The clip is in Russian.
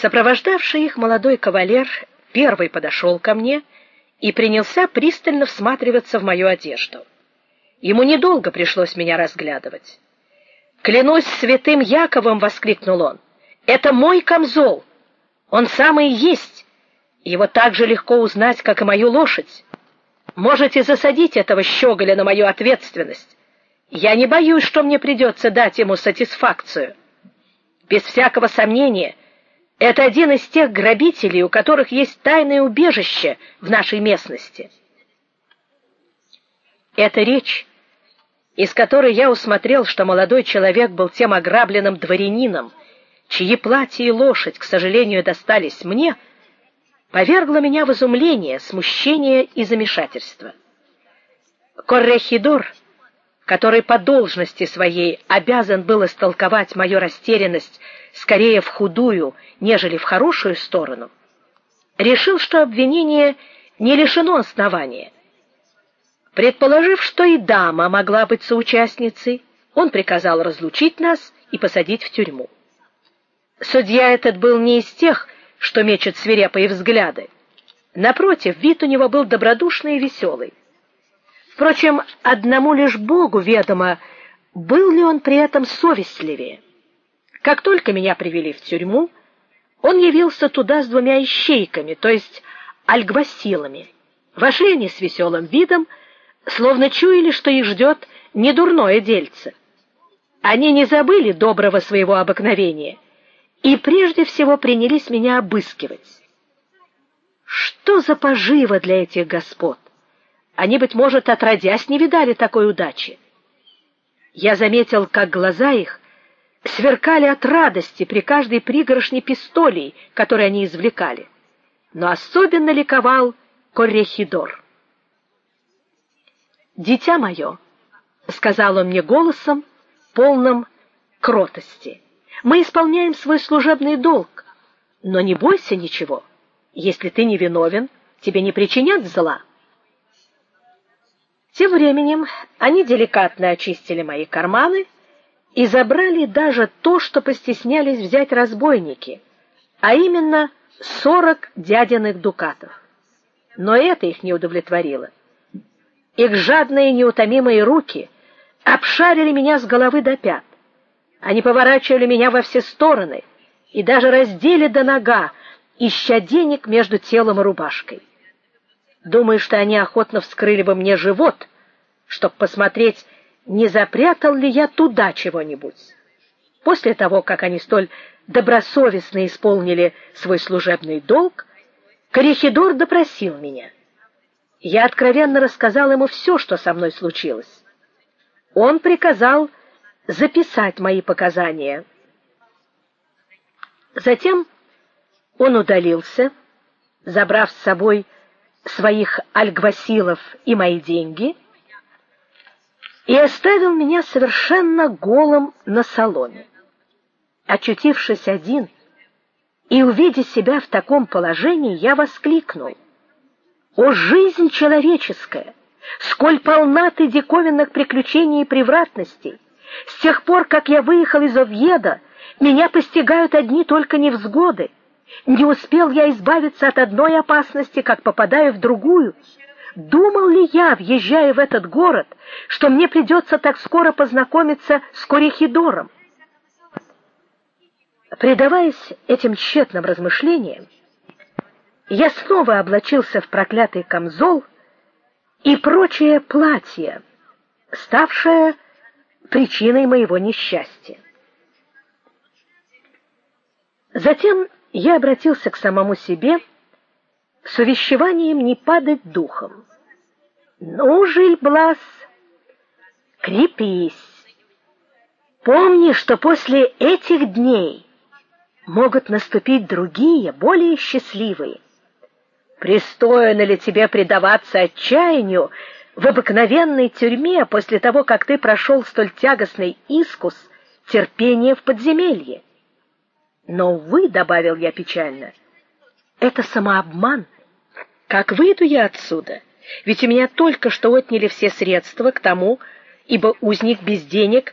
Сопровождавший их молодой кавалер первый подошел ко мне и принялся пристально всматриваться в мою одежду. Ему недолго пришлось меня разглядывать. "Клянусь святым Яковом", воскликнул он. "Это мой камзол. Он самый есть. Его так же легко узнать, как и мою лошадь. Можете засадить этого щеголя на мою ответственность. Я не боюсь, что мне придется дать ему сатисфакцию. Без всякого сомнения, это один из тех грабителей, у которых есть тайное убежище в нашей местности. Эта речь, из которой я усмотрел, что молодой человек был тем ограбленным дворянином, чьи платье и лошадь, к сожалению, достались мне, повергла меня в изумление, смущение и замешательство. Коррехидор который по должности своей обязан был истолковать мою растерянность скорее в худую, нежели в хорошую сторону, решил, что обвинение не лишено основания. Предположив, что и дама могла быть соучастницей, он приказал разлучить нас и посадить в тюрьму. Судья этот был не из тех, что мечет свирепые взгляды. Напротив, вид у него был добродушный и веселый. Впрочем, одному лишь Богу ведомо, был ли он при этом совестливее. Как только меня привели в тюрьму, он явился туда с двумя ищейками, то есть альгвасилами. Вошли они с веселым видом, словно чуяли, что их ждет недурное дельце. Они не забыли доброго своего обыкновения и прежде всего принялись меня обыскивать. Что за поживо для этих господ? Они быть может отродясь не видали такой удачи. Я заметил, как глаза их сверкали от радости при каждой пригоршне пистолей, которые они извлекали. Но особенно ликовал Коррехидор. Дитя мое, сказал он мне голосом, полным кротости. Мы исполняем свой служебный долг, но не бойся ничего. Если ты не виновен, тебе не причинят зла. Тем временем они деликатно очистили мои карманы и забрали даже то, что постеснялись взять разбойники, а именно сорок дядиных дукатов. Но это их не удовлетворило. Их жадные неутомимые руки обшарили меня с головы до пят. Они поворачивали меня во все стороны и даже раздели до нога, ища денег между телом и рубашкой. Думаю, что они охотно вскрыли бы мне живот, чтобы посмотреть, не запрятал ли я туда чего-нибудь. После того, как они столь добросовестно исполнили свой служебный долг, Корихидор допросил меня. Я откровенно рассказал ему все, что со мной случилось. Он приказал записать мои показания. Затем он удалился, забрав с собой своих альгвасилов и мои деньги, и оставил меня совершенно голым на соломе. Очутившись один и увидев себя в таком положении, я воскликнул: "О жизнь человеческая, сколь полна ты диковинных приключений и превратностей! С тех пор, как я выехал из Овьеда, меня постигают одни только невзгоды. Не успел я избавиться от одной опасности, как попадаю в другую. Думал ли я, въезжая в этот город, что мне придется так скоро познакомиться с Корихидором? Предаваясь этим тщетным размышлениям, я снова облачился в проклятый камзол и прочее платье, ставшее причиной моего несчастья. Затем я обратился к самому себе с увещеванием не падать духом. Ну, Жильблас, крепись. Помни, что после этих дней могут наступить другие, более счастливые. Пристойно ли тебе предаваться отчаянию в обыкновенной тюрьме после того, как ты прошел столь тягостный искус терпения в подземелье? Но вы, добавил я печально, это самообман. Как выйду я отсюда? Ведь у меня только что отняли все средства к тому, ибо узник без денег